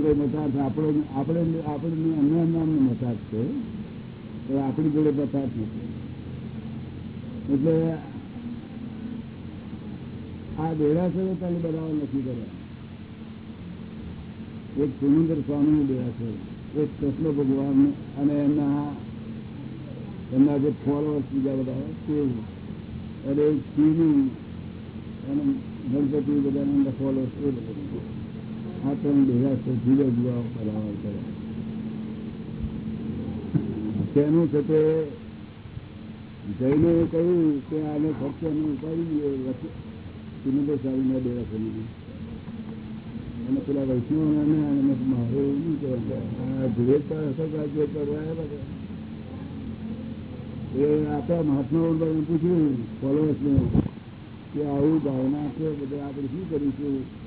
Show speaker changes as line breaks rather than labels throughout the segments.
કોઈ મસાજ આપણે આપણે આપણે અન્ય નામનો મસાજ છે. આપણી જોડે મસાજ નથી. એટલે આ દેરાસરો તમે બનાવવા નથી કર્યા. એક સુરેન્દ્ર સ્વામી નું દેરાસર એક કૃષ્ણ ભગવાન અને એમના એમના જે ફોલોઅર્સ બીજા બધા તે અને શિવનું અને ગણપતિ બધા ફોલોઅર્સ એ બધા. આ દેરાસર જુદા જુદા બનાવવા કરે તેનું છે તે જૈને કહ્યું કે આને ફક્ત અમે ઉપાડી દઈએ સુરેન્દ્ર સ્વામીના દેરાસરની અને પેલા વૈષ્ણવ અને મારે એવું નહીં કહેવાય એ આપણા મહાત્મા પૂછ્યું, ફોલોઅર્સને, કે આવું ભાવના છે, બધા આપણે શું કરીશું?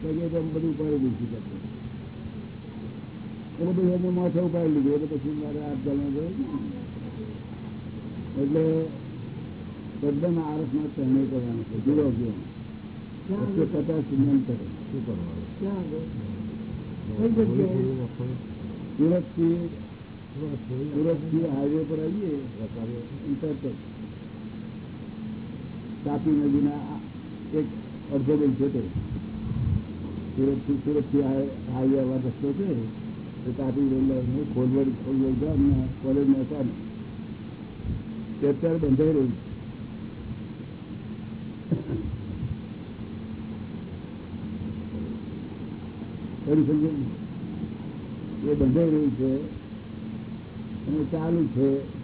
તો કે તમે બધું ઉપાડી દઈશું એ બધું એને માથે ઉપાડી લીધું. એટલે પછી મારે આઠ જણા ગયો એટલે તદ્દન આરસમાં ચરણે કરવાનું છે. જુદો ગયો એકસો પચાસ કિલોમીટર શું કરવાનું? હાઈવે પર આવીએ. તરત તાપી નદીના એક અડધો બેન છે તે અત્યારે બંધાઈ રહ્યું એ બંધાઈ રહ્યું છે અને ચાલુ છે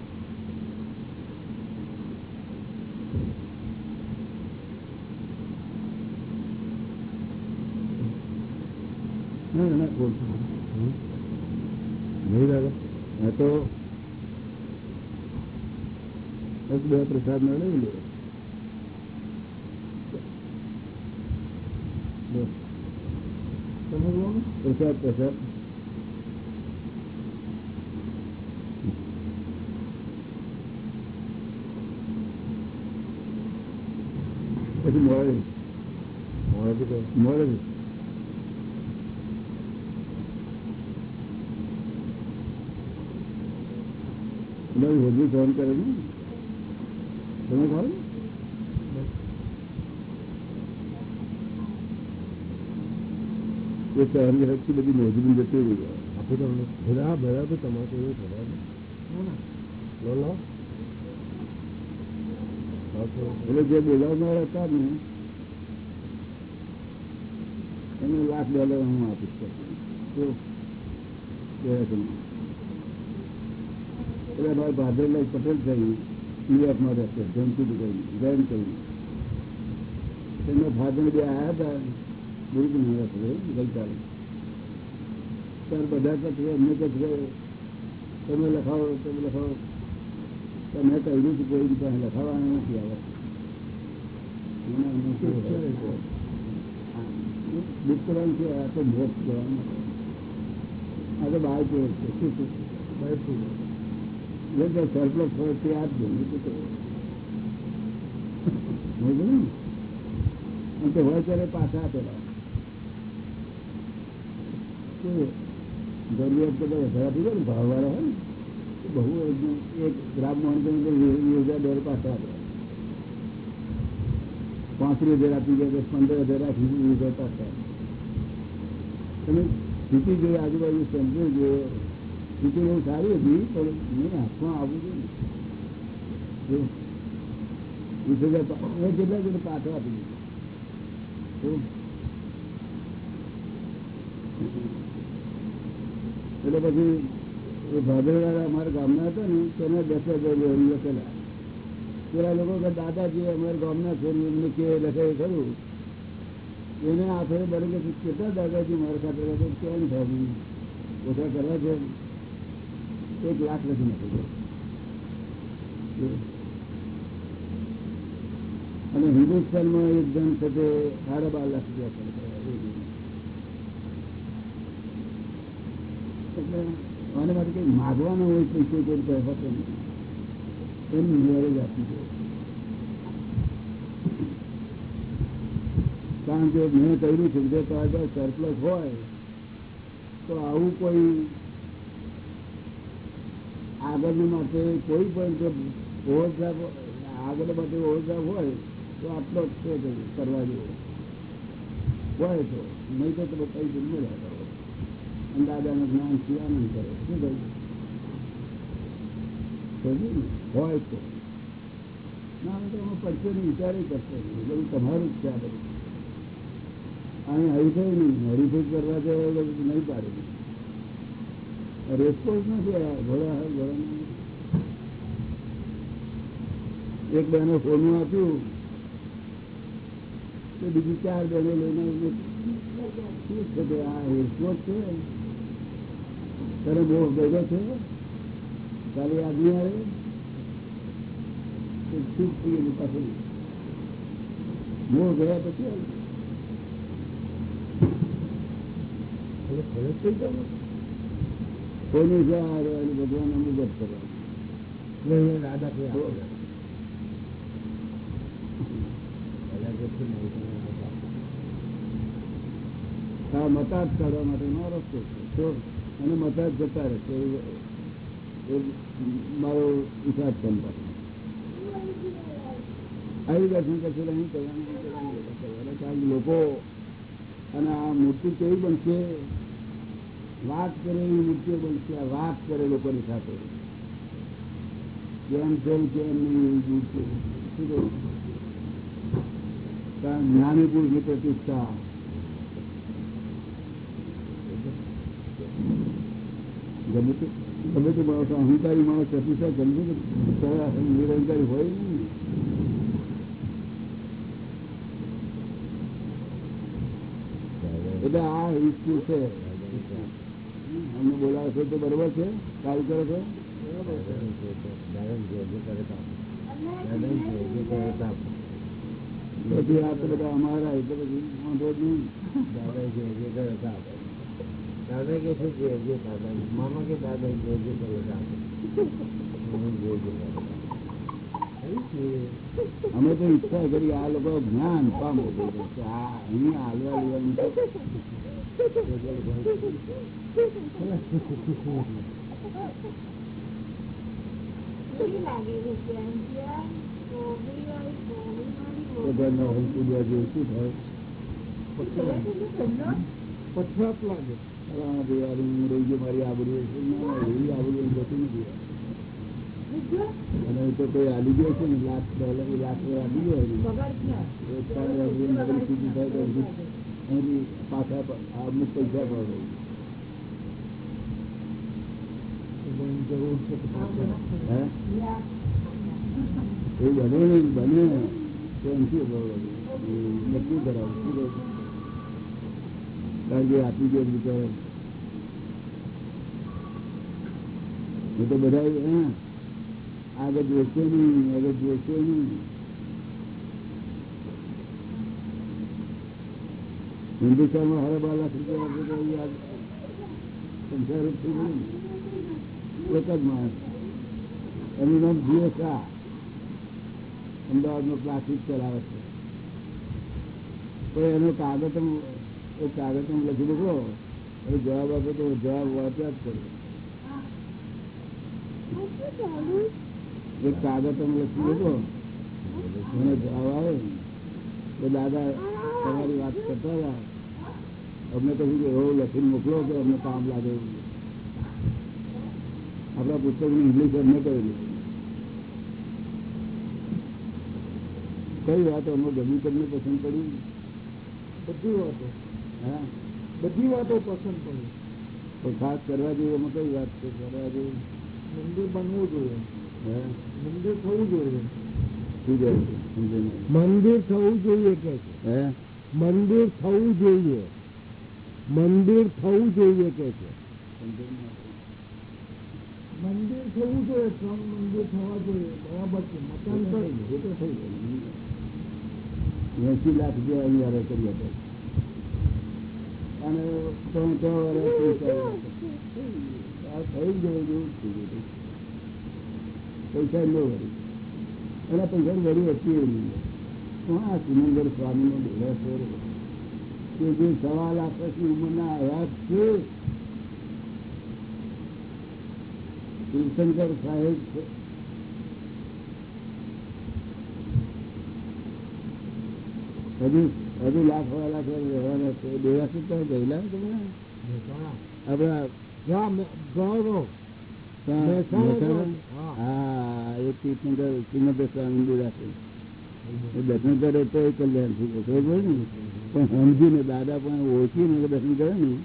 ના ના બોલ. નહીં દાદા તો એક બે પ્રસાદ મેળવી લે. પ્રસાદ પ્રસાદ. પછી મળે મળે મળે તમારી વધુ ફોન કરે ને તમે ખાવ એ સહન શક્તિ બધી મોજરી જતી રહી આપણે તમને તો તમારે એવું લો એટલે જે બોલાવનાર હતા ને એને લાખ ડોલર હું આપીશ એટલે ભાઈ ભાદરભાઈ પટેલ થયું ન્યુયોર્કમાં રહેશે જયંતિ જયંત કરી એમના ફાધર બે આવ્યા હતા. ન્યુયોર્ક ગઈકાલે ત્યારે બધા કચરે અમને કચરે તમે લખાવો તમે લખાવો. તમે કહ્યું છે કોઈ રીતે લખાવવાનું નથી આવે. છે આ તો ભોગ કહેવાનું આ તો બાર છે શું છે? એટલે સરપ્લસ હોય તે આપજો નહીં તો હોય ત્યારે પાછા આપેલા. જરૂરિયાત કરતા વધારે આપી દે ને ભાવવાળા હોય ને બહુ એક ગ્રામ મોહન યોજા દર પાછા આપે પાંત્રીસ હજાર આપી ગયા દસ પંદર હજાર આપી યોજા પાછા તમે સ્થિતિ જોઈએ આજુબાજુ સમજવું જોઈએ સ્થિતિ બહુ સારી હતી પણ મેં હાથમાં આવવું જોઈએ વીસ હજાર મેં કેટલા કેટલા પાછા આપી દીધું એટલે પછી એ ભાદરવાળા અમારા ગામના હતા ને, તેને દસ લખેલા પેલા. લોકો કે, દાદાજી, અમારા ગામના છે એમને કે લખે ખરું. એને આખરે બને કે કેટલા દાદાજી મારા સાથે કેમ થાય ઓછા કરવા છે. એક લાખ લખી નાખ્યું અને હિન્દુસ્તાનમાં એક જણ છે સાડા બાર લાખ રૂપિયા એટલે કઈ માગવાનું હોય પૈસો કોઈ એમ નિવારે જ આપી દે કારણ કે મેં કહ્યું છે કે તમારી સરપ્લસ હોય, તો આવું કોઈ આગળ માટે કોઈ પણ જો ઓવરડ્રાફ આગળ માટે ઓવરડ્રાફ હોય, તો આટલો જ છે કરવા જેવો હોય. તો, નહીં તો તમે કઈ નહીં કરો અને દાદાનું જ્ઞાનથી આનંદ કરો. શું કહ્યું? હોય તો. ના તો અમે પરચેનો વિચાર કરશે બધું તમારું જ છે આ બધું. અહીં હરીફાઈ નહીં. હરીફાઈ કરવા જાય બધું નહીં પાડે. રેસ્પોન્સ નથી આ ઘોડા ઘોડા એક બહેને સોનું આપ્યું. તો બીજી ચાર બહેનો લઈને શું છે આ રેસ્પોન્સ છે? તારે બહુ ભેગો છે કાલે આદમી આવે. તો ચૂપ થઈ ગયું પાછું મોહ ગયા પછી આવ્યું. કોઈની જ્યાં રહેવાની ભગવાન અનુભવ કરવાનો
દાદા કે
આ મતાજ કાઢવા માટેનો રસ્તો છે. અને મસાજ જતા રહેશે. મારો હિસાબ સંપર્ક આવી દર્શન કરશે અહીં કરવાનું લોકો અને આ મૂર્તિ કેવી બનશે વાત કરે એવી મૂર્તિઓ બનશે આ વાત કરે લોકોની સાથે. જેમ કેમ કેમ નહીં શું જ્ઞાની પુરુષની પ્રતિષ્ઠા ગમે તે માણસ, અહંકારી માણસ અતિશય ગમે સરળ હોય એટલે આ હિસ્ટ્રી છે. અમને બોલાવે છે તો બરોબર છે? કાલ કરે છે? પછી આ તો બધા અમારા એટલે બધું વાંધો જ નહીં.
દાદા કે શું કે જે દાદા મામા કે દાદા જે જે બોલે
અમે તો ઈચ્છા કરી આ લોકો જ્ઞાન પામો આ અહીંયા હાલવા લેવાનું જેવું શું થાય
પછાત લાગે.
રહી ગયો મારી છે ના જતી અને તો આલી ગયો છે ને લાખ ડોલર લાખ આવી ગયો પાછા પૈસા પડે
જરૂર છે
એ બને બને તો એમથી નક્કી કરાવું. શું કે આપી દે બિચારો એ તો બધા આગળ જોશે નહીં, આગળ જોશે નહીં. હિન્દુસ્તાનમાં હારે બાર લાખ રૂપિયા. એક જ માણસ. એનું નામ જીએ શાહ અમદાવાદનો પ્લાસ્ટિક ચલાવે છે. તો એનો કાગળ એ કાગળ તમે લખી મૂકો એ જવાબ આપે તો જવાબ વાંચ્યા જ કરે એક કાગળ તમે લખી મૂકો મને જવાબ આવે તો દાદા તમારી વાત કરતા હતા અમને કહ્યું કે એવો લખીને મોકલો કે અમને કામ લાગે એવું આપણા પુસ્તકની ઇંગ્લિશ અમને કરેલી કઈ વાત અમે ગમી તમને પસંદ પડી
બધી વાતો
હા
બધી વાતો પસંદ પડી
તો ખાસ કરવા જેવી એમાં કઈ વાત છે? કરવા જેવી?
મંદિર બનવું જોઈએ.
હે?
મંદિર થવું જોઈએ. મંદિર થવું જોઈએ કે? છે મંદિર થવું જોઈએ. મંદિર થવું જોઈએ કે છે? મંદિર થવું જોઈએ ત્રણ મંદિર થવા જોઈએ. બરાબર છે. મકાન
થઈ ગયું એસી લાખ જે અહીંયા કરી હતા અને ત્રણ છ વર્ષ આ થઈ ગયું પૈસા ન વળી એના પૈસા વળી હતી એની કોણ આ સુમંદર સ્વામીનો ડેરાસોર કે જે સવા લાખ પછી ઉંમરના આવ્યા છે, તીર્થંકર સાહેબ છે. હજુ હજુ લાખ વા લાખ રહેવાના છે. દેવાસી ગયેલા ને તમે દર્શન જશે ખબર ને? દાદા પણ ઓળખીને દર્શન કરે ને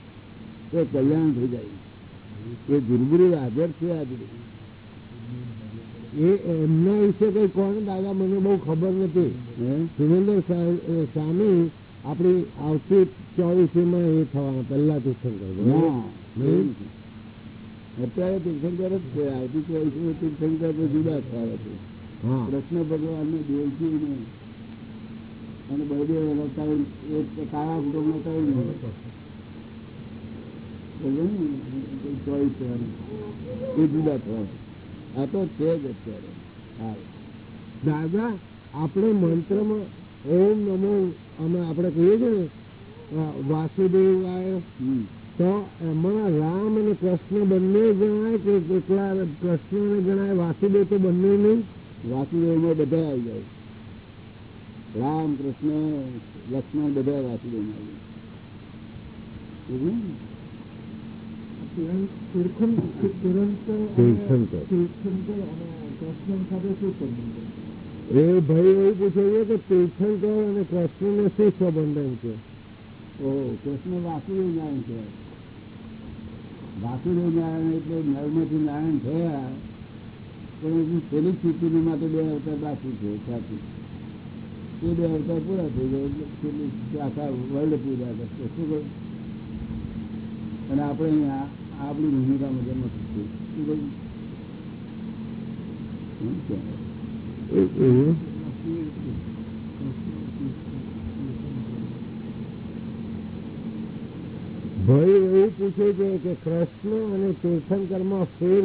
તો એ કલ્યાણ થઈ જાય. એ ગુરુગુરુ હાજર છે આજે.
એ એમના વિશે કઈ કોણ? દાદા મને બહુ ખબર નથી. સુરેન્દ્ર સ્વામી આપણી આવતી ચોવીસીમાં એ થવાના પહેલા તીર્થંકર?
અત્યારે તીર્થંકર જ છે. આવતી ચોવીસ તીર્થંકર તો જુદા થયા છે. કૃષ્ણ ભગવાન ને દેવજી ને અને બળદેવ એક કાળા કુટુંબ ને? ચોવીસ એ જુદા થયા આ તો છે જ અત્યારે.
દાદા આપણે મંત્રમાં ઓમ નમો અમે આપણે કહીએ છીએ ને વાસુદેવ
આય
તો એમાં રામ અને કૃષ્ણ બંને ગણાય કે એકલા કૃષ્ણને જણાય વાસુદેવ તો બંને નહીં.
વાસુદેવ બધા આવી જાય. રામ કૃષ્ણ લક્ષ્મણ બધા વાસુદેવ આવી જાય. ને?
એ ભાઈ એવું પૂછે છે કે તીર્થંકર અને કૃષ્ણને શું સંબંધન છે?
કૃષ્ણ વાસુદેવ નારાયણ છે. વાસુદેવ નારાયણ એટલે નર્મદી નારાયણ થયા પણ હજુ પેલી સ્થિતિની માટે બે અવતાર બાકી છે સાચી. એ બે અવતાર પૂરા થઈ ગયા એટલે પેલી આખા વર્લ્ડ પૂજા કરશે. શું અને આપણે અહીંયા આપણી ભૂમિકા જન્મ
નથી ભાઈ એવું પૂછે છે કે કૃષ્ણ અને તીર્થંકરમાં ફેર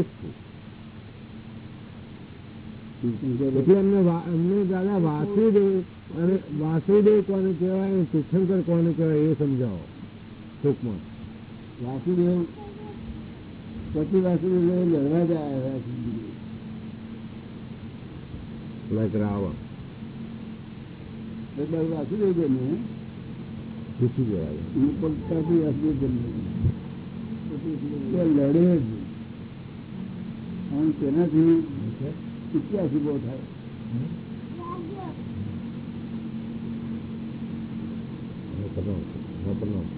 તીર્થંકર
એટલે એમને એમને દાદા વાસુદેવ અને વાસુદેવ કોને કહેવાય અને તીર્થંકર કોને કહેવાય એ સમજાવો ટૂંકમાં.
વાસુદેવ પતિ વાસુદેવ લડવા વાસુદેવ
લાઈક
એટલે વાસુદેવ જન્મે
પૂછી જવાય.
એ પગતાથી વાસુદેવ જન્મે લડે જ અને તેનાથી ઇતિહાસ ઊભો થાય.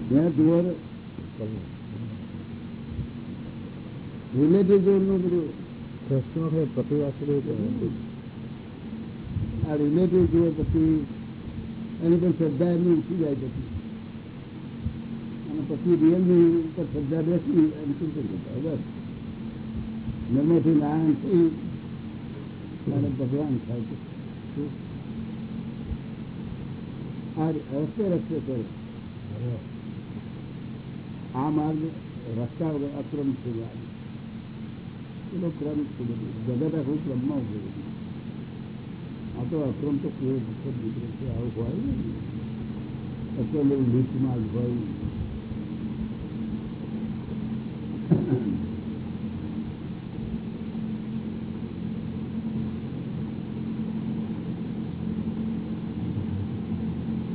ત્યાં જુઓ રિલેટિવ જોડનું બધું
આપણે પતિ
આ રિલેટિવ પછી એની પણ શ્રદ્ધા એમની ઉઠી જાય પછી અને પછી રિયલની ઉપર શ્રદ્ધા બેસી અને બસ નારાયણ થઈ ભગવાન થાય છે? આ રસ્તે રસ્તે કરે આ માર્ગ રસ્તા અક્રમ છે માર્ગ ક્રમ જગત આખું ક્રમમાં ઉભું આ તો અક્રમ તો કોઈ વખત દીકરો છે આવું હોય એવું લીટ હોય.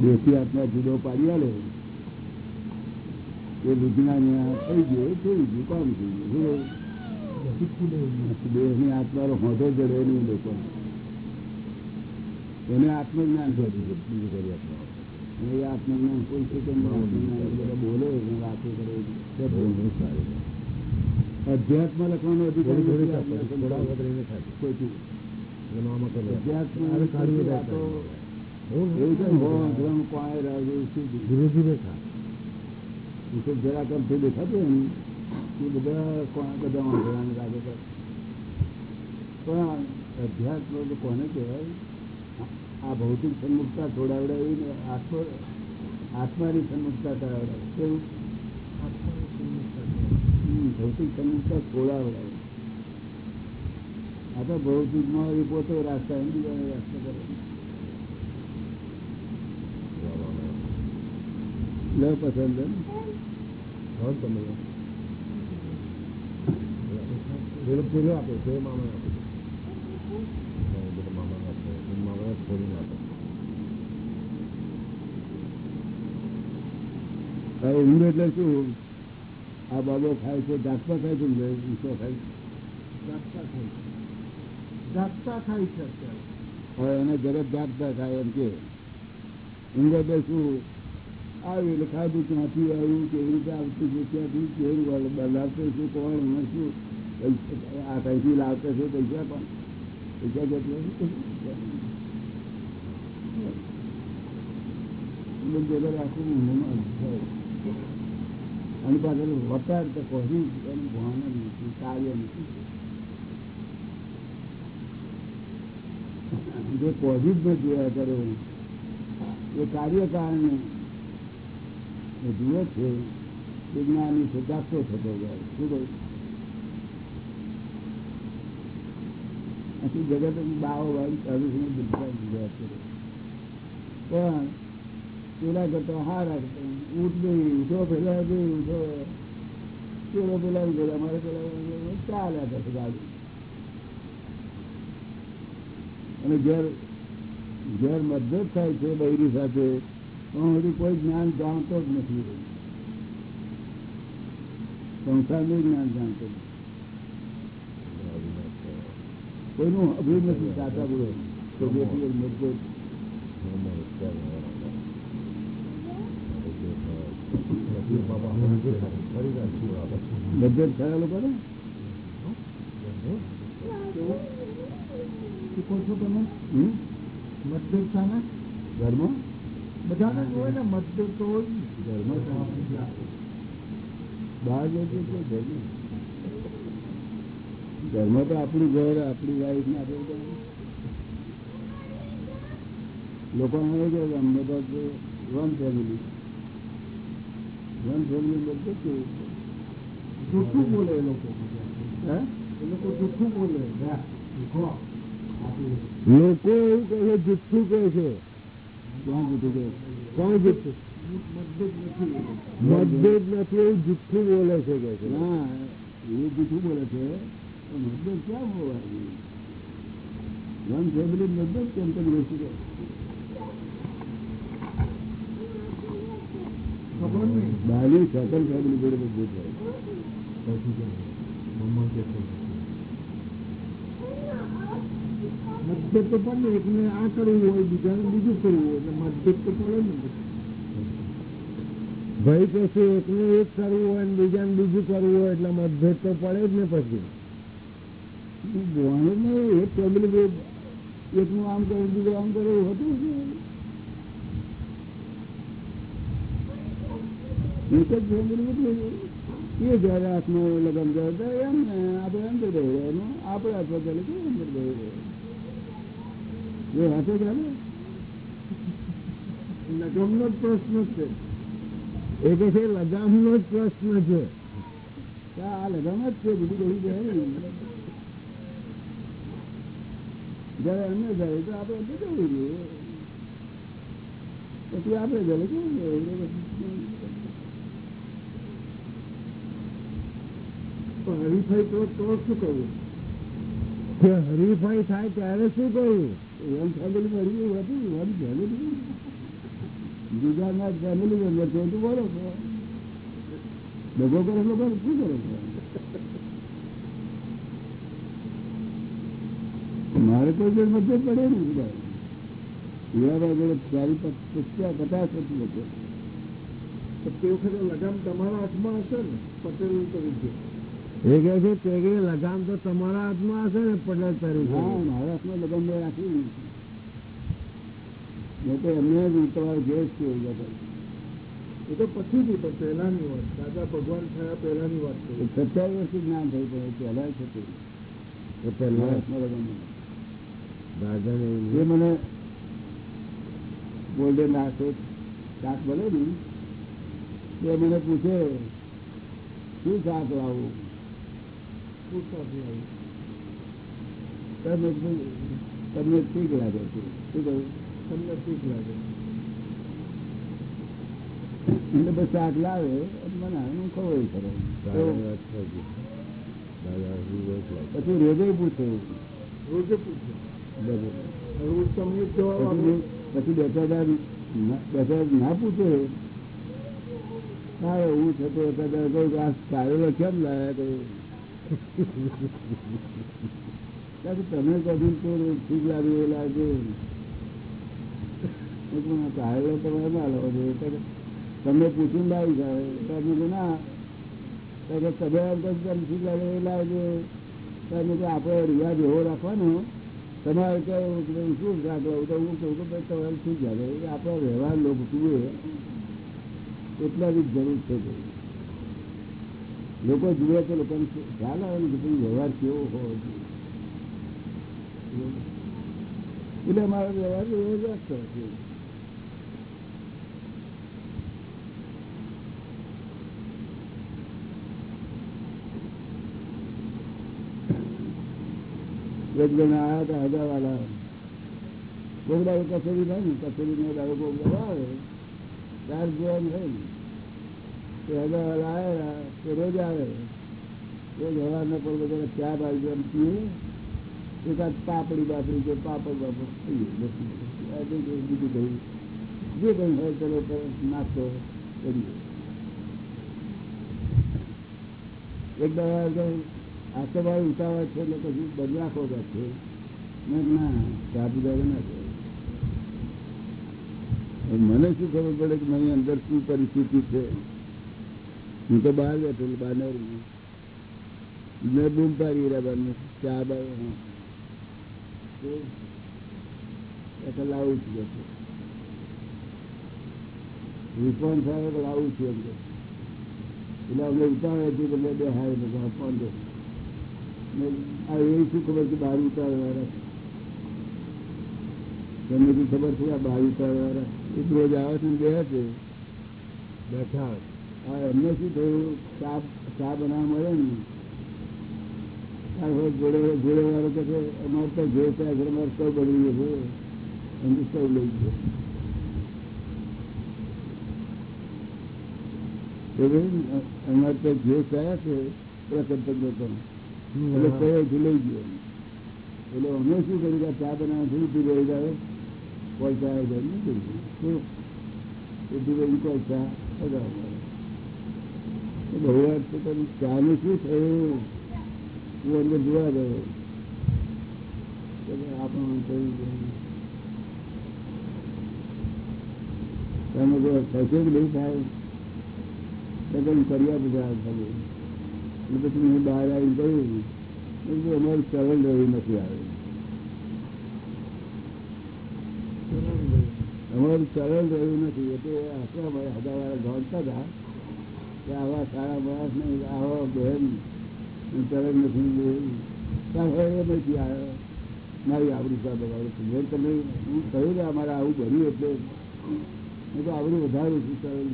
દેશી આત્મા જુદો પાડી આલે. એ વિજ્ઞાન થઈ ગયો થઈ ગયું, કામ થઈ ગયું. દેહની આત્મા હોદો જડે નહીં લોકો. એને આત્મજ્ઞાન બીજું કરી આપવા અને એ આત્મજ્ઞાન કોઈ છે કે બોલે વાતો કરે. સારું અધ્યાત્મ લખવાનો અધિકાર. અધ્યાત્મ
હવે સારી રીતે
આ તો
એવું ને?
એવું છે ને, ભો, ધ્રમ, કોણ, રાજ, એવું શું
ધીરે ધીરે થાય
એ તો જરાક આમ જે દેખાતું ને. એ બધા કોણ બધા વાંધવાને લાગે છે પણ અધ્યાત્મ તો કોને કહેવાય? આ- ભૌતિક સન્મુખતા છોડાવડાવી ને આત્મ આત્માની સન્મુખતા કરાવડાવે. કેવું? ભૌતિક સન્મુખતા છોડાવડાવે આ તો ભૌતિકમાં એ પોતે રાસ્તા એમ બીજાને રાસ્તા કરે લ પસંદ
તમે.
પેલો પેલો આપે તે મામા આપે. બધા મામા આપે. મામા છોડીને આપે.
હવે ઊંઘ એટલે શું? આ બાબો ખાય છે જાગતા ખાય છે ને ઈસો ખાય. છે.
ખાય છે. જાગતા ખાય છે અત્યારે.
હવે એને જગત જાગતા ખાય એમ કે. ઊંઘ એટલે શું? આવ્યું એટલે ખાધું ક્યાંથી આવ્યું કેવી રીતે આવતું છે ક્યાંથી કેવું લાગતું છે કોણ શું? આ કઈથી લાવતો છે પૈસા પણ? પૈસા નથી, કાર્ય એ કાર્ય કારણે જુએ છે જ્ઞાની છે થતો જાય. શું કહ્યું આખી જગત બાવો વાળી ચાલુ છે બધા જોયા કરે પણ પેલા કરતા હારા કરતા ઊંટ નહીં ઉઠો પેલા નહીં ઉઠો પેલો પેલા ઉઠો અમારે પેલા ચાલ્યા કરશે ગાડી અને ઘેર ઘેર મતભેદ થાય છે બૈરી સાથે પણ હજી કોઈ જ્ઞાન જાણતો જ નથી સંસારનું જ્ઞાન જાણતો નથી કોઈનું અભિન નથી, સાચા બોલો. તો બેટી એક મતભેદ મતભેદ ખરા લોકો ને
શીખો છો તમે? મતભેદ શાના
ઘરમાં?
બધાને હોય ને મતભેદ તો હોય જ.
ઘરમાં બહાર લોકો તો ને. ઘરમાં તો આપણું ઘર આપણી વાઈફ ને આપણે લોકો આવે છે અમને તો વન ફેમિલી વન ફેમિલી કેવું
જૂઠું બોલે લોકો. એ લોકો
લોકો એવું કહે છે જુઠ્ઠું કહે છે.
કોણ જુઠ્ઠું કે
કોણ જુઠ્ઠું?
મતભેદ નથી
એવું જુઠ્ઠું બોલે છે કે છે.
હા એ જુઠ્ઠું બોલે છે. મતભેદ ક્યાં હોવા વન ફેમિલી મતભેદ કેમ
નહીં
ફેમિલી જોડે મતભેદ
તો પડે એકને આ કરવું હોય બીજાને બીજું કરવું હોય એટલે મતભેદ તો પડે ને
ભાઈ પછી એકને એક કરવું હોય ને બીજાને બીજું કરવું હોય, એટલે મતભેદ તો પડે જ ને પછી.
એકનું આમ કરે, બીજું આમ કરે હતું એક જ ફેમિલી હતી એ જયારે હાથમાં લગ્ન કરતા એમ ને, આપણે અંદર ગયું એનું આપણે હાથમાં ચાલે કે અંદર ગયું એ હાથે ચાલે
લગમનો જ પ્રશ્ન છે.
એ કે છે, લગામનો જ પ્રશ્ન છે.
આ લગામ જ છે બીજું કઈ જાય જયારે એમને જાય તો આપણે જવું જોઈએ? પછી આપણે જાય કેવું જાય
હરીફાઈ તો તો શું કરવું?
કે હરીફાઈ થાય ત્યારે શું કરવું?
વન ફેમિલી હરી હતી વન ફેમિલી જુદાના ફેમિલી મેમ્બર છે તું બોલો છો દગો કરે લોકો શું કરે છે? મારે કોઈ જોડે મતભેદ પડે ને બધા. હીરાભાઈ જોડે ચારી પચાસ પચાસ વર્ષ લોકો
તે વખતે લગામ તમારા હાથમાં હશે ને? પટેલ તરીકે
એ કહે છે તે લગામ તો તમારા હાથમાં હશે ને પટેલ તરીકે
હા મહારાષ્ટ્રમાં લગન મેં રાખ્યું મેં તો એમને જ તમારે ગેસ એ લોકો
એ તો પછીથી પણ પહેલાની વાત. દાદા ભગવાન થયા પહેલાની વાત
સત્યાવીસ વર્ષથી જ્ઞાન થયું પણ પહેલા થતું.
પહેલા દાદાને
એ મને ગોલ્ડન ના શાક બને ને. એ મને પૂછે શું શાક લાવવું
શું શાક લાવું
તમે તમને ઠીક લાગે છે? શું કહ્યું?
તમને ઠીક લાગે
એટલે બસ શાક લાવે અને બનાવે હું ખબર ખરો પછી રોજે પૂછે.
રોજે પૂછે.
પછી બે ચાર બે ના પૂછે હા છે તો કહું આ કારેલો કેમ લાયા કહ્યું તમે કદી તો ઠીક લાગ્યું એ લાગે કારેલો તમારે ના લાવો જોઈએ તમે પૂછીને લાવી તો ના તમે એમ કહો તમને ઠીક લાગે એ લાવજો તમે આપણે રિવાજ એવો રાખવાનો તમારે કેવું શું રાખવું હું કહું કે તમારે શું જાણે આપણા વ્યવહાર લોકો જુએ એટલા જ જરૂર છે લોકો જુએ તો લોકોને ખ્યાલ આવે કે ભાઈ વ્યવહાર કેવો હોવો જોઈએ. એટલે અમારો વ્યવહાર એવો જ કરે છે એક આવ્યા હતા હજારવાળા બોગડા કચેરી થાય ને કચેરી ને દાડો બોગડા આવે. ચાર જોવાનું હોય ને, તે હજારવાળા આવ્યા તે રોજ આવે. રોજ હવાના પર બધા ચા બાજુ એમ પીએ. એકાદ પાપડી બાપડી કે પાપડ બાપડ ખાઈએ બીજું કહ્યું જે કંઈ હોય ચલો નાસ્તો કરીએ. એક દાડા આ તો ભાઈ ઉતાવળ છે એટલે પછી બદલાખો છે. ના પીધા વગર ના ચાલે. મને શું ખબર પડે કે મારી અંદર શું પરિસ્થિતિ છે? હું તો બહાર બેઠો રહી. મેં બૂમ પાડી રહ્યા ચા બાર લાવું છું છે. રિસ્પોન્સ આવે લાવું છું એમ એટલે અમને ઉતાવળ હતી એટલે બે હાય ફોન દો આ એવી શું ખબર કે બાર ઉતાવળ વાળા તમને બી ખબર છે, આ બાર ઉતાવળ વાળા એક રોજ આવે છે બે છે?
બેઠા
હા એમને શું થયું? ચા ચા બનાવવા મળે ને? જોડે જોડે વાળો કે છે, અમારે તો જે છે અમારે સૌ બગડી ગયો છે. એમ સૌ લઈ ગયો. અમારે તો જે કયા છે પ્રકટ એટલે છે લઈ ગયો એટલે અમે શું કર્યું ચા બનાવવા થોડું પી રહી જાય કોલસા આવે જાય નહીં કર્યું છે ચાનું શું થયું? હું અંદર જોવા ગયો. આપણું કહ્યું તમે જો થશે કે નહીં થાય. કર્યા બધા પછી મેં બહાર આવીને કહ્યું અમારું ચલણ રહ્યું નથી આવ્યું. અમારું ચલણ રહ્યું નથી. એટલે હસવા ભાઈ હજારવાળા ગણતા હતા કે આવા સારા માણસ નહીં, આવા બહેન ચલણ નથી નથી આવ્યો. મારી આવડી સાહેબ બગાડું છું. મેં તમે હું કહ્યું કે અમારે આવું બન્યું એટલે. હું તો આવડું વધારું છું ચલણ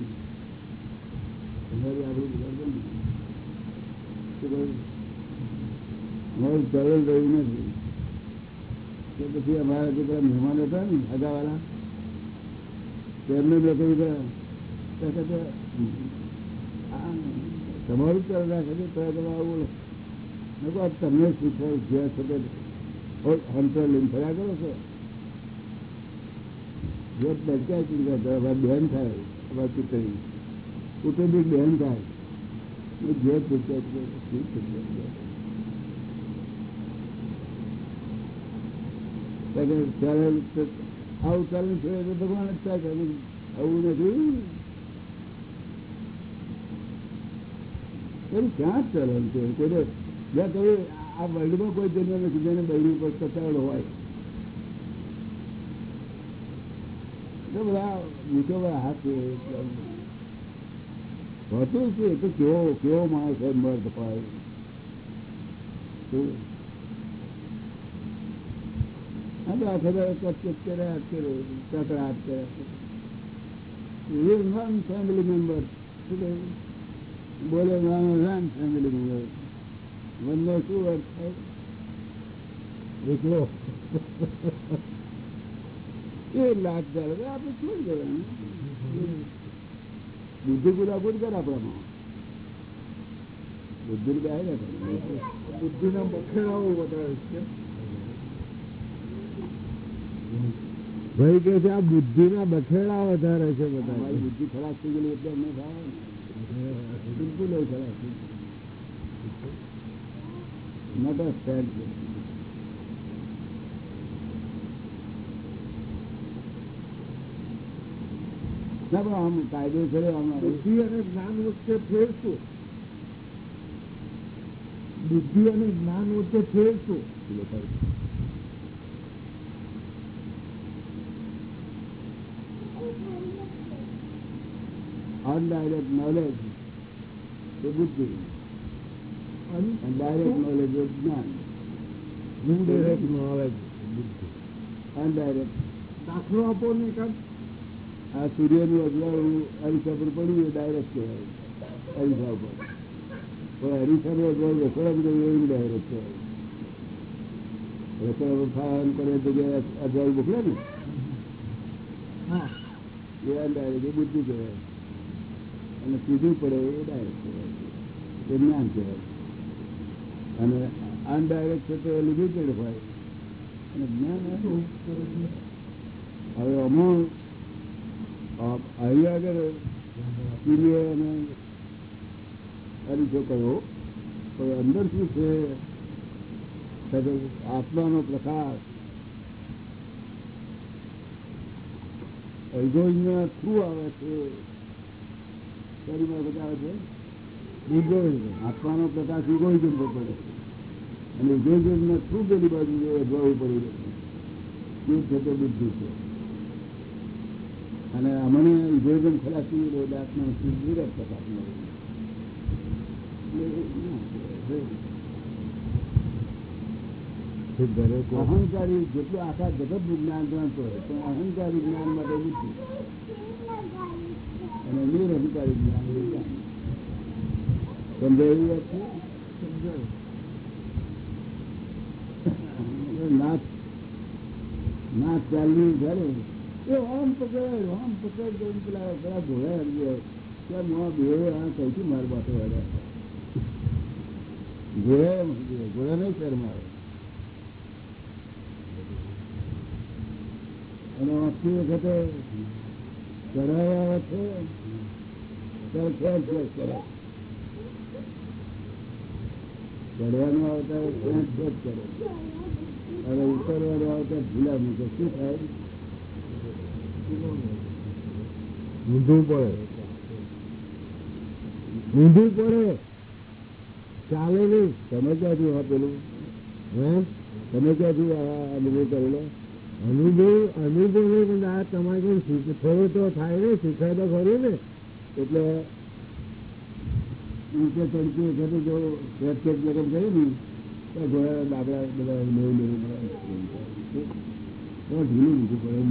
તમારી આવડું વધારું પછી અમારા જે પેલા મહેમાન હતા ને હગાવાળા તેમને મેં કહ્યું તમારું ચાલ રાખે છે, તો તમે આવું મેં આ તમને શીખવાય જ્યાં છે તે હંતર લઈને ફર્યા કરો છો? જે બેન થાય હવે ચૂંટણી કુટુંબિક બેન થાય. જે પૂછે છે આવું ચાલુ છે તો ભગવાન જ થાય આવું નથી ક્યાં જ છે? કોઈ જ્યાં કહ્યું આ વર્લ્ડમાં કોઈ જન્મ નથી, જેને બૈરી ઉપર કચાડો હોય. તો બધા મૂકો હાથ હોતું છે. તો કેવો કેવો માણસ હોય મર્દ હોય શું? આખો કચકચ કરે મેમ્બર બોલે વન ફેમિલી મેમ્બર વનનો શું થાય?
એકલો.
એ આપણે શું કરવાનું બુદ્ધિ ગુલાબુદ કરે આપણામાં બુદ્ધિ ને બુદ્ધિ
ના બખેડાઓ વધારે છે.
ભાઈ કે છે આ બુદ્ધિ ના બખેડા વધારે છે બધા
અમારી બુદ્ધિ ખરાબ થઈ ગયેલી એટલે અમને ને. બિલકુલ ખરાબ. થઈ ગયું નોટ અ fair ના પણ આમ કાયદો આમ
બુદ્ધિ અને જ્ઞાન વચ્ચે ફેર શું? બુદ્ધિ અને જ્ઞાન વચ્ચે ફેર શું?
અનડાયરેક્ટ નોલેજ એ બુદ્ધિ. ડાયરેક્ટ નોલેજ એ જ્ઞાન.
ઇનડાયરેક્ટ નોલેજ
અનડાયરેક્ટ
દાખલો આપો ને એકાદ.
આ સૂર્યનું અજવાળું અરીસા પર પડ્યું એ ડાયરેક્ટ કહેવાય. અરીસા ઉપર. પણ અરીસાનું અજવાળું રસોડા પર એવું ડાયરેક્ટ કહેવાય. રસોડા પર ખાવાનું કરે તો કે અજવાળું મોકલે ને? એ ડાયરેક્ટ એ બુદ્ધિ કહેવાય. અને સીધું પડે એ ડાયરેક્ટ કહેવાય. એ જ્ઞાન કહેવાય. અને અનડાયરેક્ટ છે તો લિમિટેડ હોય. અને જ્ઞાન હવે અમુક આ- અહીં આગળ અંદર શું છે? આત્માનો પ્રકાશ. અલ્ગોરિધમના થ્રુ આવે છે. શરીરમાં બતાવે છે. ઇગોઇઝમ આત્માનો પ્રકાશ ઇગોઇઝમ પર પડે અને ઇગોઇઝમના થ્રુ પેલી બાજુ અજવાળું પડી એ છે તે બુદ્ધિ છે અને અમને ઇગોઇઝમ ખલાસ થઈ ગયેલો એટલે આત્માનો વિરાટ પ્રકાશ મળે એટલે એ ના કહેવાય.
થતા
અહંકારી જેટલું આખા જગત વિજ્ઞાન જાણતો હોય પણ અહંકારી જ્ઞાન માટે બુદ્ધિ. અને નિરહંકારી જ્ઞાન સમજાય વાત? છે
સમજાય.
નાથ નાથ ચાલવી જ્યારે એ આમ પકડાય આમ પકડ કરીને માર બાટો વાળ્યા મારે. અને આખી વખતે ચડાવ્યા છે, ત્યારે ખેંચ ખેંચ કરે ચડવાનું આવતા ખેંચ ખેંચ કરે ઉતરવાનું આવતા ઢીલા મૂકે. શું થાય?
ઊંધું પડે. ઊંધું પડે. ચાલે નહીં.
તમે ક્યાંથી પેલું?
હે?
તમે ક્યાંથી આ અનુભવ કરેલો?
અનુભવ અનુભવ નહીં, પણ આ તમારે થોડો તો થાય ને શીખાય તો ખરું ને.
એટલે ઊંચે ચડકી વખતે જો ખેંચ લગન કરી ને તો ઘોડા દાખલા બધા નવું લેવું તો ઢીલું મૂકવું પડે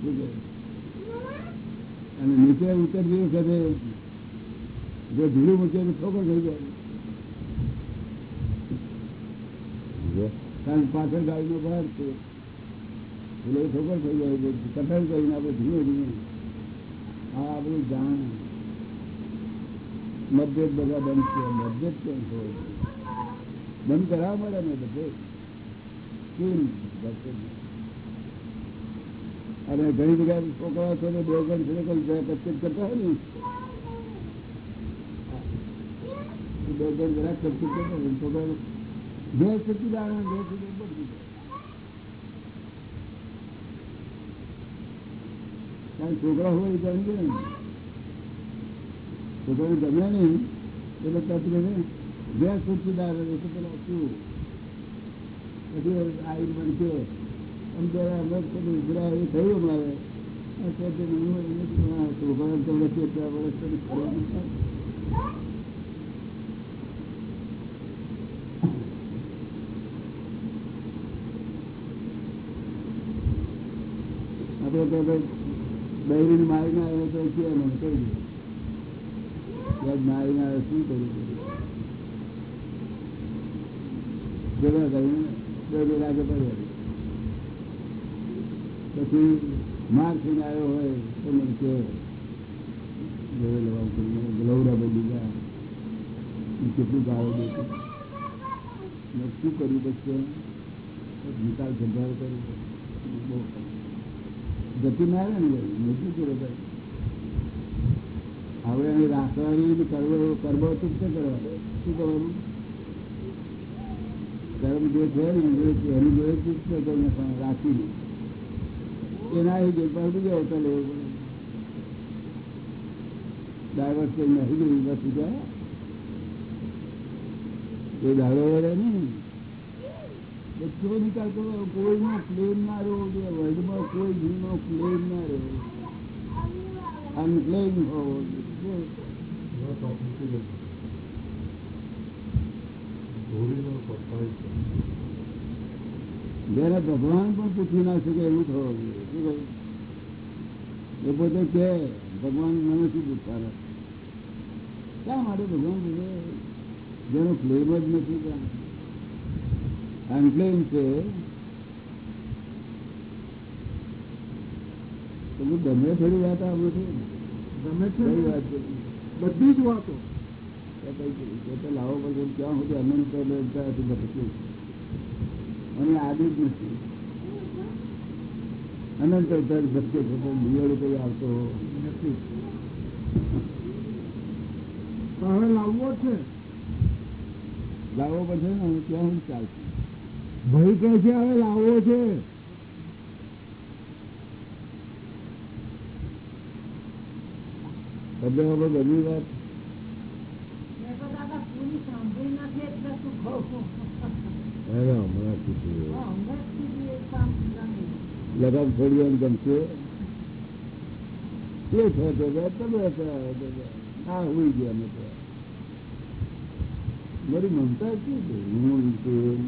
શું કહે? અને નીચે ઉતરતી વખતે જો ઢીલું મૂકે તો ઠોકર થઈ જાય. કારણ પાછળ ગાડીનો ભાર છે. એટલે એ ઠોકર થઈ જાય છે કટાઈ કરીને આપણે ધીમે ધીમે આ આપણું જાણ મતભેદ બધા બંધ છે. મતભેદ કેમ છે બંધ કરાવવા મળે ને બધે? અને ઘણી જગ્યાએ છોકરા છે ગણ છે કચકચ કરતા હોય ને ગણ જરાક કચકચ કરતા હોય. છોકરા બે સચી દાણા બે સચી બદલી જાય. છોકરા હોય જાણજે છોકરાને ગમ્યા નહીં, એટલે ને બે સચીદાર એટલે પેલા શું? પછી આવી કે આમ અમે પેલું ઉભરા એ થયું અમારે. આ તો બહેરી મારી ના આવે તો કે કહી દે યાદ શું કર્યું? જગા કરીને બે લાગે પડ્યા પછી માર થઈને આવ્યો હોય તો મને કે બની ગયા. શું કર્યું પછી નિકાલ સંભાળ કર્યો બહુ જતી ના આવે ને મેં શું કર્યું ભાઈ હવે એને રાખવાની કરવો કરવો તો શું કરવાનું? શું કરવાનું? એ જે પર બીજો અવતાર નિકાલ કરો કોઈનો પ્લેન ના રહેવો જોઈએ વર્લ્ડમાં કોઈ જીવનો પ્લેન ના રહેવો અનપ્લેન જેને ભગવાન પણ પૂછી ના શકે એવું થવું એ પોતે કે ભગવાન મને શું પૂછતા શા માટે ભગવાન પૂછે જેનો ક્લેમ જ નથી ત્યાં. અનક્લેમ છે તમે ગમે થોડી વાત આમાંથી
ગમે થોડી?
વાત
બધી જ વાતો.
લાવો પડશે ક્યાં સુધી અમે ભટક્યું અને આદિ નથી અનંત અવતાર ભટકે છે તો દિવાળી કઈ આવતો
નથી હવે લાવવો છે
લાવવો પડશે ને ક્યાં સુધી ચાલશે
ભાઈ કહે છે હવે લાવવો છે
બધા હવે બધી વાત
મેં તો દાદા પૂરી સાંભળી નથી એટલે તું કહું
અરે હમણાં કીધું
હા, હમણાં જ કીધું એ કામ ગમ્યું.
લગામ છોડી એમ ગમશે? એ થયો તો કે તમે હા હોઈ ગયા અમે તો. મારી મમતા શું છે? હું
છું?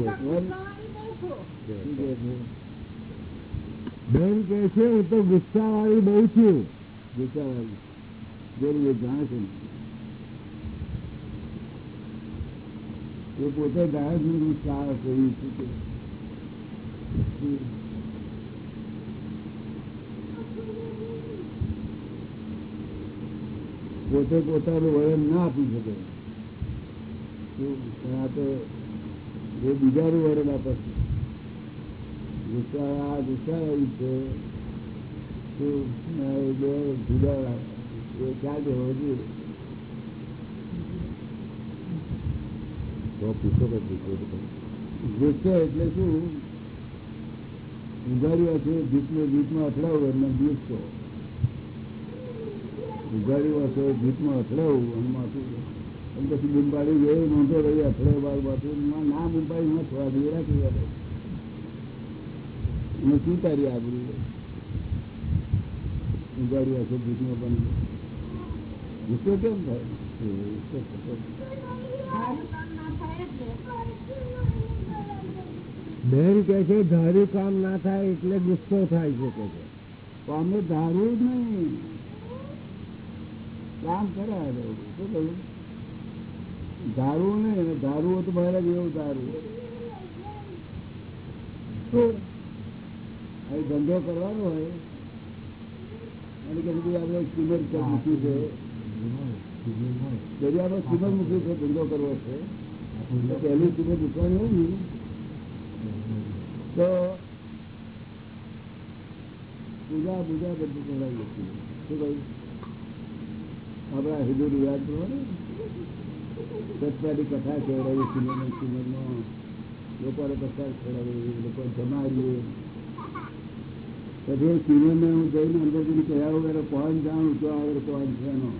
છું.
છે?
બેન કહે છે હું તો ગુસ્સા વાળી બહુ છું.
વિચારવાનું. જરૂર એ જાણે છે એ પોતે છે સારા કર્યું છે પોતે પોતાનું વલણ ના આપી શકે. આ તો એ બીજાનું વલણ આપે છે. ગુસ્સા આ ગુસ્સા આવી છે. જુદા ક્યાં જવો જોઈએ
તો પૂછો કે પૂછો.
ગુસ્સો એટલે શું? ઉગાડ્યું હશે ભીતને ભીતમાં અથડાવું એટલે ગુસ્સો ઉગાડ્યું હશે, ભીતમાં અથડાવું અને માથું અને પછી બુંબાડી ગયો, નોંધો રહી અથડે બાર માથું ના બુંબાડી ના થોડા દિવસ રાખી ગયા અને શું તારી આગળ ઉગાડ્યું હશે ભીતમાં પણ. ગુસ્સો કેમ થાય?
બેન કે છે ધાર્યું કામ ના થાય એટલે ગુસ્સો થાય છે કે છે.
તો અમે ધાર્યું જ નહીં. કામ કર્યા શું કહ્યું ધારવું નહીં ધારવું તો બહાર જ એવું ધારવું શું ધંધો કરવાનો હોય અને કે ભાઈ આપણે કિંમત મૂક્યું છે. આપણે કિંમત મૂકી છે ધંધો કરવો છે. પહેલી કિંમત પૂછવાનું એવું ને તો પૂજા પૂજા બધું કરાવી છીએ. શું કહ્યું? આપણા હિન્દુ રિવાજ પ્રમાણે સત્યાની કથા કહેવાય સિનેમા સિનેમા લોકોને કથા કહેવાય લોકો જમાડીએ પછી સિનેમા હું જઈને અંદર સુધી કયા વગર કોણ જાણું તો આગળ કોણ જાણો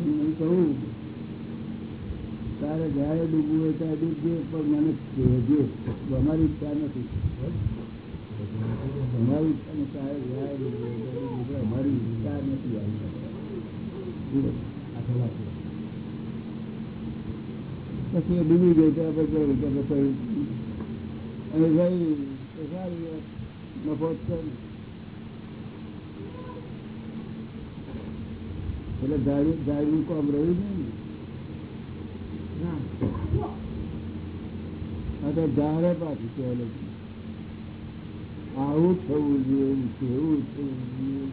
હું કહું તારે જ્યારે ડૂબવું હોય ત્યારે ડૂબજે, પણ મને કહેજે. અમારી ઈચ્છા નથી. અમારી ઈચ્છા નથી. અમારી ઈચ્છા નથી આવી. પછી ડૂબી ગઈ ત્યાં પછી અને ભાઈ સારી નફો જ. એટલે ધાર્યું ધાર્યું કામ રહ્યું નહીં ને આ તો પાછું કહેલું આવું થવું જોઈએ કેવું થવું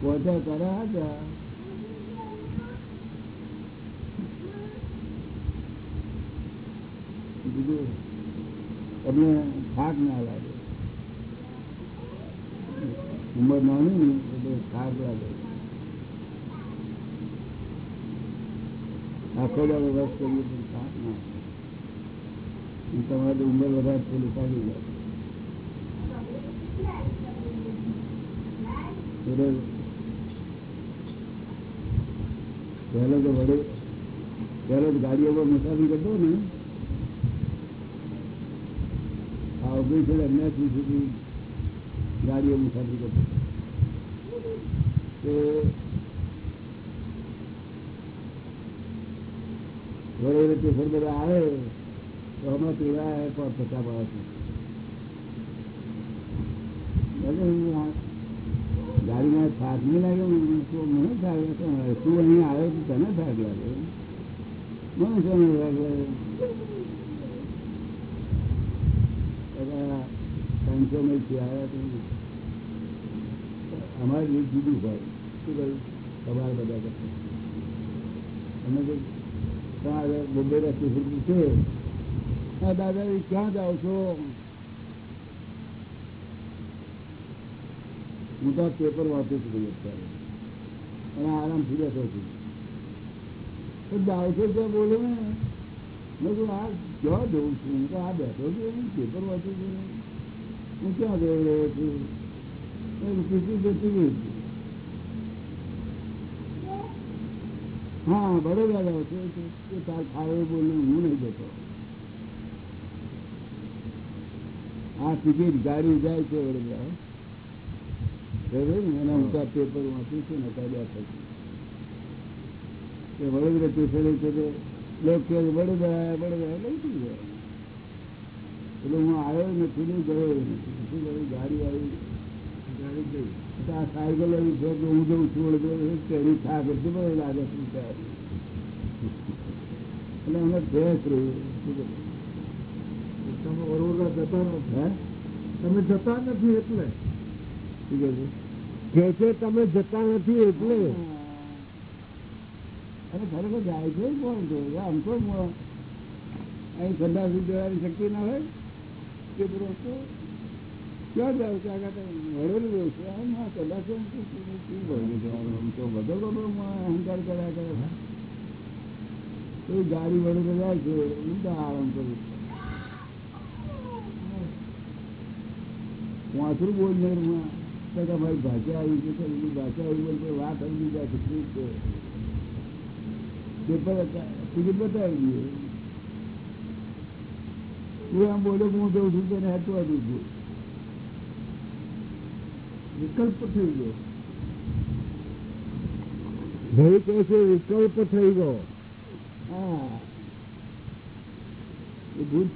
પોતે કર્યા હતા બીજું તમને થાક ના લાગે. ઉંમર નાની, એટલે થાક લાગે. આખો દાડો રસ કરીએ તો થાક ના તમારી ઉંમર વધારે પેલું પાડી જાય. પહેલો તો વડે, પહેલો તો ગાડીઓ પર મુસાફરી કરતો ને, આ ઓગણીસો અન્યાસી સુધી ગાડીઓ મુસાફરી કરતો. તો આવે, તો અમે પીવા પણ પચાસ પાડે છે ગાડીમાં થાક નહીં લાગે મને થાક લાગે? તું અહીં આવે તો તને થાક લાગે? મને શું થાક લાગે? ત્રણસો થી આવ્યા તો અમારે રીત જુદું હોય. શું કહ્યું? તમારે બધા કરતા. અમે બોમ્બે સ્ટેશન છે. હા, દાદા ક્યાં જાઓ છો? હું તો પેપર વાંચું છું ભાઈ અત્યારે. અને આરામથી બેઠો છું. તો જાઓ છો ત્યાં બોલો ને. મેં કહ્યું આ ક્યાં જવું છું? હું તો આ બેઠો છું, એમ પેપર વાંચું છું. હું ક્યાં જઈ રહ્યો છું કીધું, જતી ગઈ હા બરોબર છો તાર ખાવે બોલે હું નહીં જતો. આ ટિકિટ ગાડી જાય છે વડોદરા બરાબર એના ઊંચા પેપર વાંચું છું ને કાઢ્યા પછી. કે વડોદરા સ્ટેશને છે તે લોકો વડોદરા વડોદરા લઈ શું ગયા. એટલે હું આવ્યો નથી ગયો નથી. ગાડી આવી ગાડી ગઈ. આ સાયકલ એવી છે કે હું જઉં છું વડોદરા થાક એટલી બધી લાગે છે એટલે અમે ભેંસ રહ્યું.
તમે વડોદરા જતા નથી તમે જતા નથી એટલે. કે છે? તમે જતા નથી એટલે.
અરે ખરેખર જાય છે કોણ આમ તો અહીં ઠંડા સુધી જવાની શક્તિ ના હોય? કે તો ક્યાં જાવ છે? આગળ તો વળેલું રહ્યું છે? તો બધો બધો અહંકાર કર્યા કરે એ ગાડી વડે જાય છે આરામ કરું છું. બોલ નહીં તો ભાઈ ભાષા આવી છે ભાષા આવી બોલ તો વાત આવી જાય છે શું છે? પેપર બતાવી દઈએ તું આમ બોલે, હું જઉં છું તેને હટવા દઉં છું વિકલ્પ થઈ ગયો.
ભાઈ કહે છે વિકલ્પ થઈ ગયો.
હા. એ ભૂલ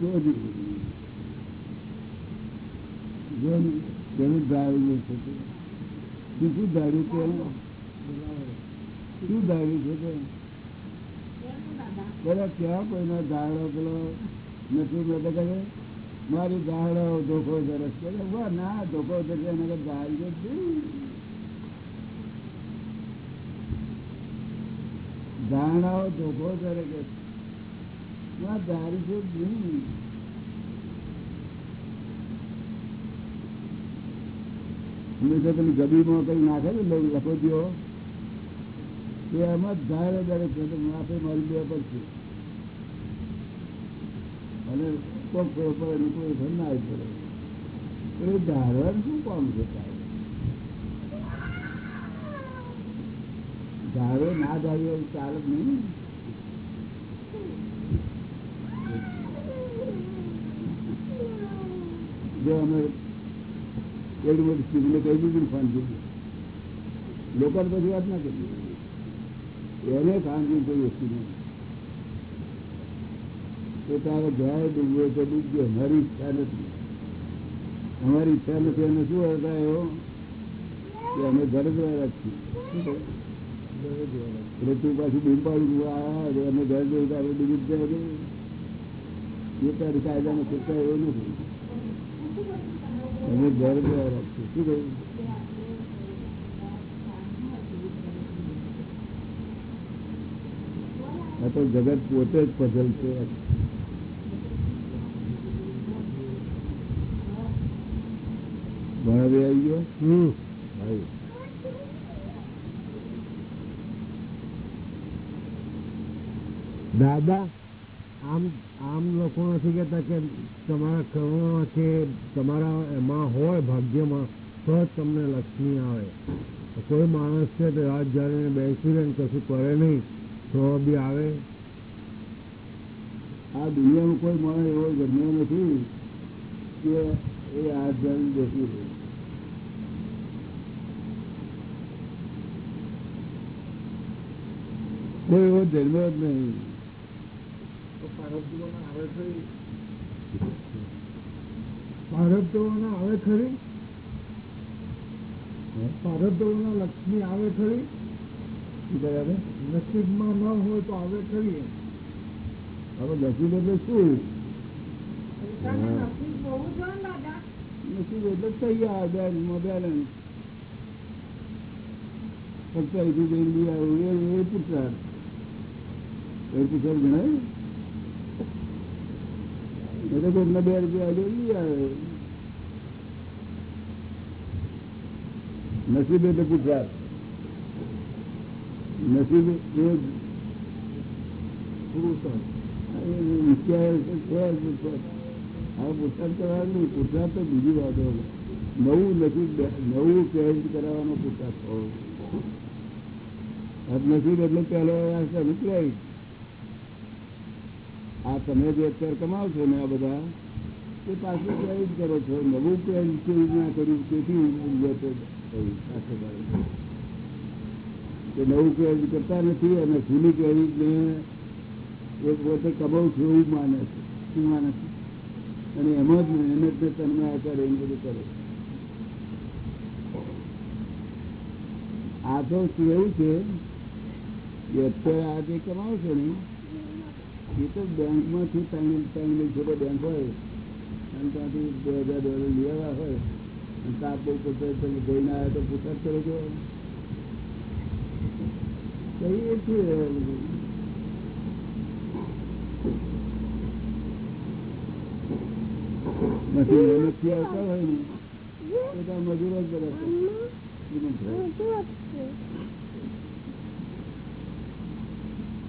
જેનું ધાર્યું છે શું ધાર્યું છે શું ધાર્યું છે પેલા ક્યાં કોઈનો ધારડો પેલો નથી મેં કહે મારી ધારડો ધોખો સરસ કે ના ધોખો સરસ એને કઈ ધાર્યો ધારણાઓ ધોખો કરે કે ગબીમાં કઈ નાખે ને લોકો લખોટીઓ એ એમાં ધારે ધારે છે, તો મારી બે પર છે. અને કોક કોઈ પડે ને કોઈ ઘર ના પડે તો એ ધારવાનું શું કામ છે ધારો ના ધાર્યો ચાલે નહીં જો અમે એવી મોટી સ્ત્રીને કહી દીધું ખાનગી લોકોને પછી વાત ના કરી. એને ખાનગી કોઈ વસ્તુ નહીં તો તારે જાય ડૂબવો તો ડૂબજો અમારી ઈચ્છા નથી. અમારી ઈચ્છા નથી, એને શું હતા એવો? કે અમે ઘર જ કહ્યું? એટલે તું પાછું બૂમ પાડું આ અમે ઘર જઈ આપણે ડૂબી જાય? એ કાયદામાં કરતા એવું નથી. અમે ઘર દ્વારા રાખશો શું કહ્યું? આ તો જગત પોતે જ પઝલ છે. ભણાવી આવી ગયો?
હમ. દાદા આમ આમ લોકો નથી કહેતા કે તમારા કર્મમાં કે તમારા એમાં હોય ભાગ્યમાં તો જ તમને લક્ષ્મી આવે. કોઈ માણસ છે તો રાત જાણીને બેસી રહે ને કશું કરે નહીં તો બી આવે.
આ દુનિયામાં કોઈ માણસ એવો ગમ્યો નથી કે એ રાત જાણીને બેસી રહે. કોઈ એવો જન્મ્યો જ નહીં.
આવે ખરી?
હે?
લક્ષ્મી આવે ખરી?
કર્યા
નસીબમાં ન હોય તો આવે ખરી
હવે નસીબ એટલે શું?
નસીબ
એટલે તૈયાર બેંકમાં બેલેન્સ ફક્ત અહીંથી જઈને લઈ એ એ પુરસાદ ગણાય? બે રૂપિયા લઈ આવે. નસીબ એટલે ગુજરાત. નસીબ એ તો બીજી વાતો નવું નસીબ નવું ચેન્જ કરાવવાનો પુરસાદ થયો નસીબ એટલે પહેલો ક્રેડિટ આ તમે જે અત્યારે કમાવ છો ને આ બધા, એ પાછું ક્રેડિટ કરો છો? નવું રીતના કર્યું તેથી નવું ક્રેડિટ કરતા નથી અને જૂની ને એક પોતે કમાવું છું એવું માને છે. શું માને છે? અને એમાં જ મહેનત ને તન્મય કરે એવું બધું કરે આ તો કેવું છે કે અત્યારે આ જે કમાવ છો ને એ તો બેંકમાંથી ત્રણ છોટો બેંક હોય. અને ત્યાંથી બે હજાર ડોલર લેવા હોય. અને તાપ બહુ કરતો તમે જઈને આવ્યા તો પૂછા કરો છો. કહીએ છીએ તો તો મજૂરો કરે છે.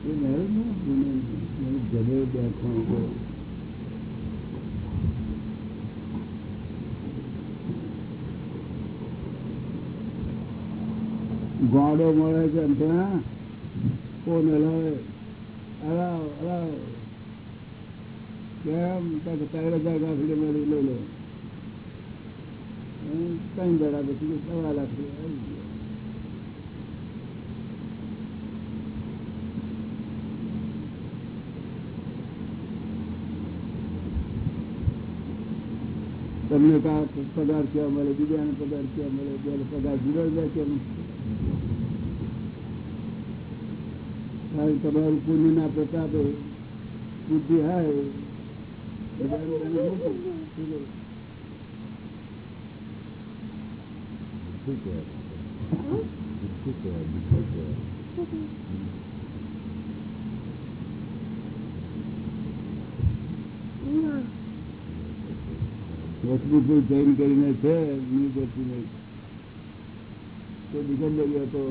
ગોળો મળે છે એમ ત્યાં કોણ હલાવે? હલાવ હલાવ. કેમ? ત્રણ હજાર ગાંઠડી મળી લઈ લો. ત્રણ દડા પછી સવા લાખ તમને કા પગાર કેવા મળે બીજાને પગાર કેવા મળે ત્યારે પગાર જુદા જાય કેમ કારણ તમારું પુણ્ય ના પ્રતાપે બુદ્ધિ હાય બધાનું રસપુરપુર જૈન કરીને છે તો જર્સીમાં તો દિગંબરી હતો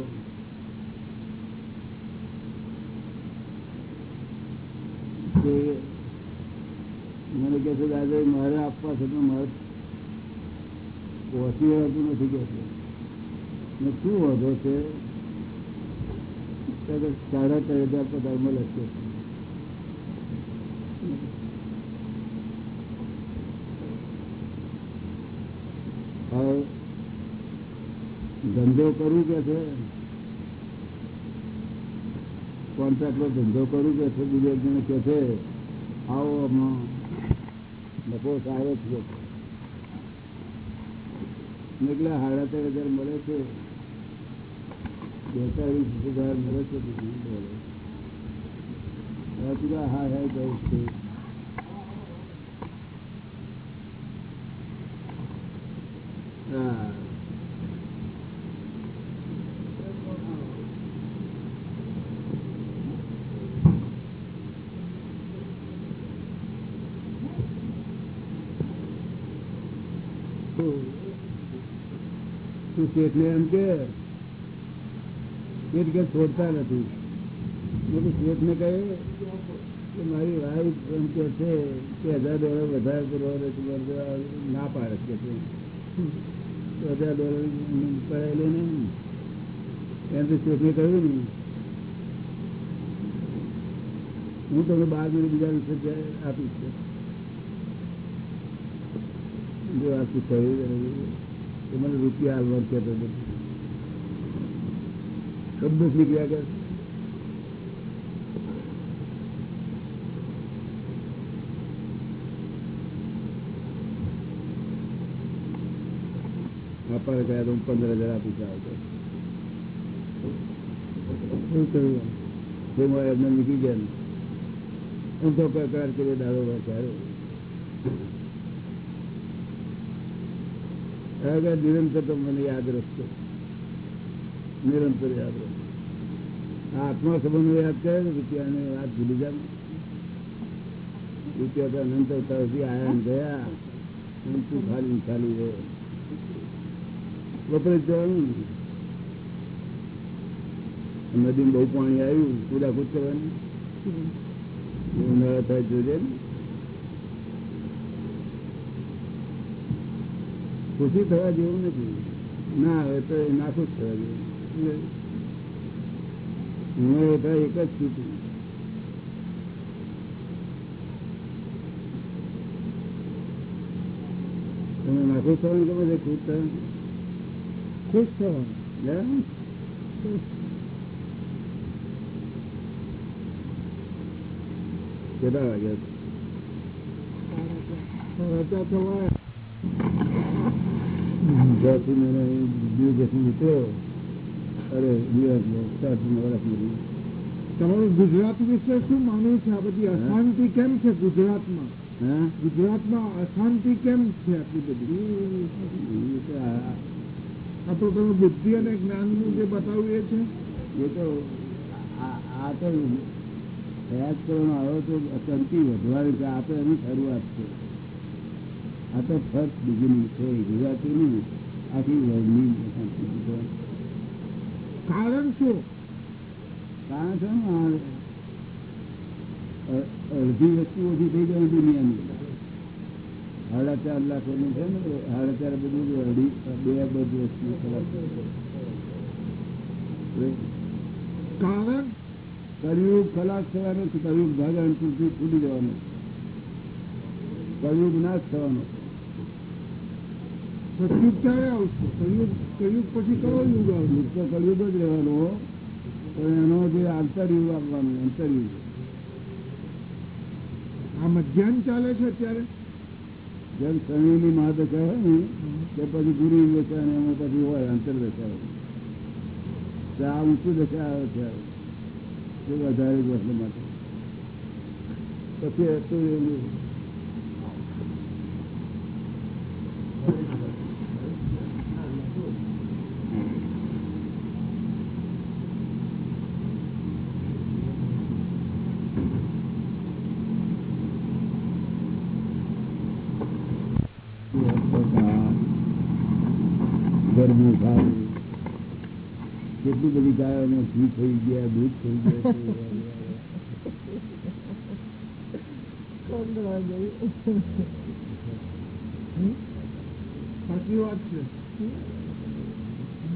મને કહે છે, દાદા મારે આપવા છે, તો મારે પહોંચી વળાતું નથી કે છે. ને શું વાંધો છે? સાડા ત્રણ હજાર પગાર મળે છે. ધંધો કરું કે છે? કોન્ટ્રાક્ટ નો ધંધો કરું કે છે? બીજો જણ કે છે, આવો નફો સારો છે. એટલે સાડા ત્રણ હજાર મળે છે. બેતાલીસ હજાર મળે છે બીજું હા હા જવું છે હા. તું એટલે એમ કે, એ રીતે છોડતા નથી. શેઠને કહે કે મારી વાઈફ એમ કે છે કે હજાર ડોલર વધારે કરવા ના પાડે છે હજાર ડોલર કરાયેલું ને એમ. તો શેઠને કહ્યું ને. હું તમને બાર મિનિટ બીજા વિશે આપીશ. જો આ શું કહ્યું એ મને રૂપિયા હાલવા કહેતો હતો શબ્દ નીકળ્યા કે? આપણે ગયા તો હું પંદર હજાર આપી શું મારે એમને મૂકી ગયા ને. હું તો કરાર કર્યો, દાડો ક્યારે આગળ નિરંતર તો મને યાદ રાખજો નિરંતર યાદ રાખજો આ આત્મા સંબંધો યાદ કરે ને રૂપિયાને વાત ભૂલી જાય રૂપિયા તો અનંત અવતારથી આયા ગયા. અને તું ખાલી ખાલી રહે વપરાય જવાનું નદીમાં બહુ પાણી આવ્યું કુદાકુદ કરવાની. ઉનાળા થાય જોજે ને. ખુશી થવા જેવું નથી. ના આવે તો એ નાખુશ થવા જેવું. હું બધા એક જ છું. તમે નાખુશ થવાનું ગમે છે? ખુશ થવાનું?
ખુશ થવાનું?
કેટલા વાગ્યા?
હતા
જ્યાંથી મને દિવસથી નીકળ્યો અરે દિવસ વર્ષ સુધી
તમારું ગુજરાત વિશે શું માનવું છે? આ બધી અશાંતિ કેમ છે ગુજરાતમાં? ગુજરાતમાં અશાંતિ કેમ છે આટલી બધી?
એ આ-
આ તો તમે બુદ્ધિ અને જ્ઞાનનું જે બતાવ્યું એ છે?
એ તો આ આ તો પ્રયાસ કરવાનો આવ્યો તો અશાંતિ વધવાની છે. આ તો એની શરૂઆત છે. આ તો ફર્સ્ટ બિગિનિંગ છે ગુજરાતી આખી વર્લ્ડની.
કારણ શું?
કારણ છે ને અડધી વસ્તુ ઓછી થઈ ગઈ દુનિયાની. સાડા ચાર લાખોની છે ને સાડા ચાર બધું અઢી બે બધી વસ્તુ
કારણ?
કળિયુગ ખલાસ થવાનું છે કળિયુગ ભાગણ સુધી ફૂટી જવાનું કળિયુગ નાશ થવાનો
સતયુગ ક્યારે આવશે? કયુગ કયુગ પછી કયો યુગ આવશે?
તો કળિયુગ જ રહેવાનો. એનો જે આંતરયુગ આપવાનો અંતરયુગ
આ મધ્યાહન ચાલે છે અત્યારે?
જેમ શનિની મહાદશા હોય ને તે પછી ગુરુ દશા અને એમાં પછી હોય અંતરદશા હોય તો આ ઊંચું દશા આવે છે વધારે વર્ષ માટે પછી હતું એવું ગરમી ખાવું કેટલી બધી ગાયોને ઘી થઈ ગયા દૂધ થઈ ગયા
સાચી વાત છે.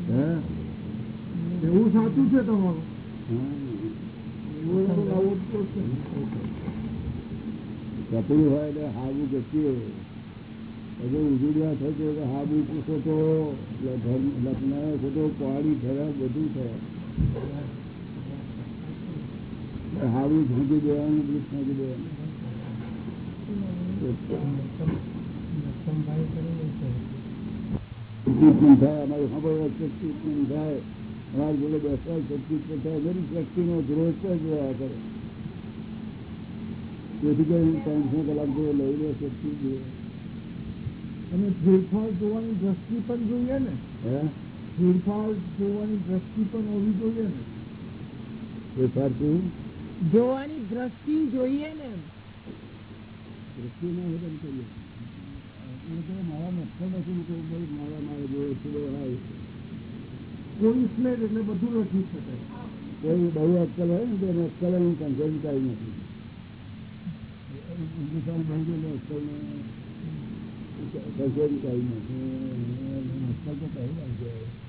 હા?
એવું સાચું છે તમારું?
કપડું
એવું તો
હાવું હોય. એટલે હાબુ ગચીએ હજુ ઉજળવા થતો તો તો લખનારો બધું થાય. હારું ફેંકી દેવાનું બધું ફેંકી દેવાનું. થાય, અમારી થાય. અમારી બધી વ્યક્તિનો ગ્રોથ જ કલાક જેવો લઈ લે શક્તિ જોઈએ
અને ફેરફાર જોવાની દ્રષ્ટિ પણ જોઈએ ને. ફેરફાર જોવાની દ્રષ્ટિ પણ હોવી જોઈએ ને.
ફેરફાર શું?
જોવાની દ્રષ્ટિ જોઈએ ને.
દ્રષ્ટિ ના હોય તો એમ કરીએ મારા મતલબ નથી ભાઈ મારા મારે જોડે થોડો હોય.
કોઈ સ્લેટ એટલે બધું લખી શકે
કોઈ બહુ અક્કલ હોય ને અક્કલ કંટ્રોલ નથી. ગયેલો અક્કલ કંટ્રોલ કાઢી આજકાલ તો કહી નાખે